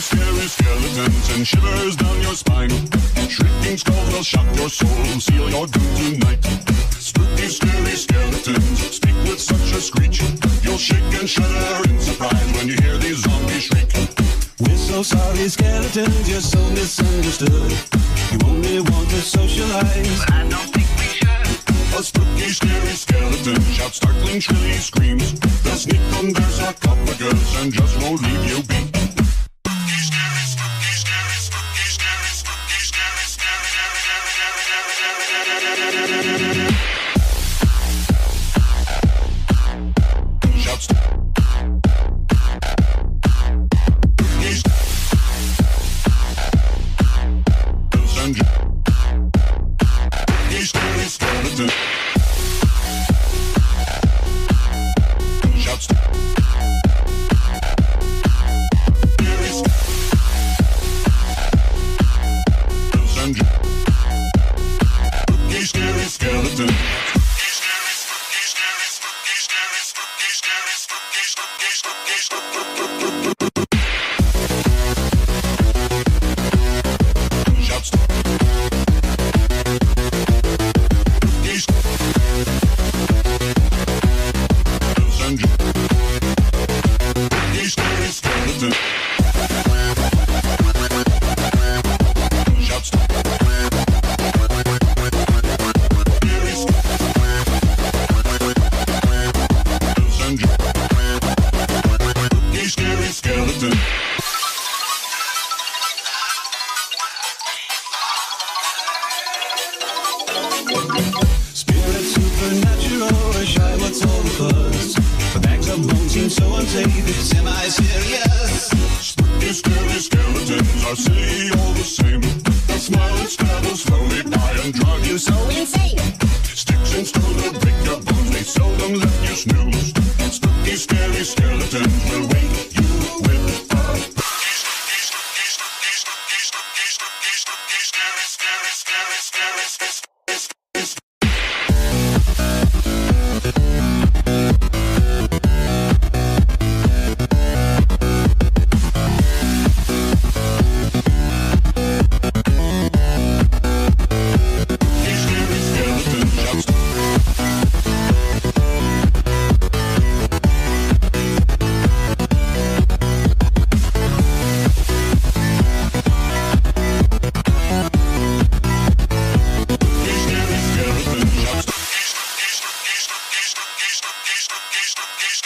spooky, scary skeletons and shivers down your spine. Shrieking skulls will shock your soul, seal your doom tonight. Spooky, scary skeletons speak with such a screech. You'll shake and shudder in surprise when you hear these zombies shriek. We're so sorry, skeletons, you're so misunderstood. You only want to socialize. But I don't think we should. A spooky, scary skeleton shouts startling, shrilly screams. They'll sneak under sarcophagus and just won't leave you be. Scary are silly all the same. They'll smile and stab slowly by and drive you so insane. Sticks and stones will break your bones, they seldom let you snooze. Shouts.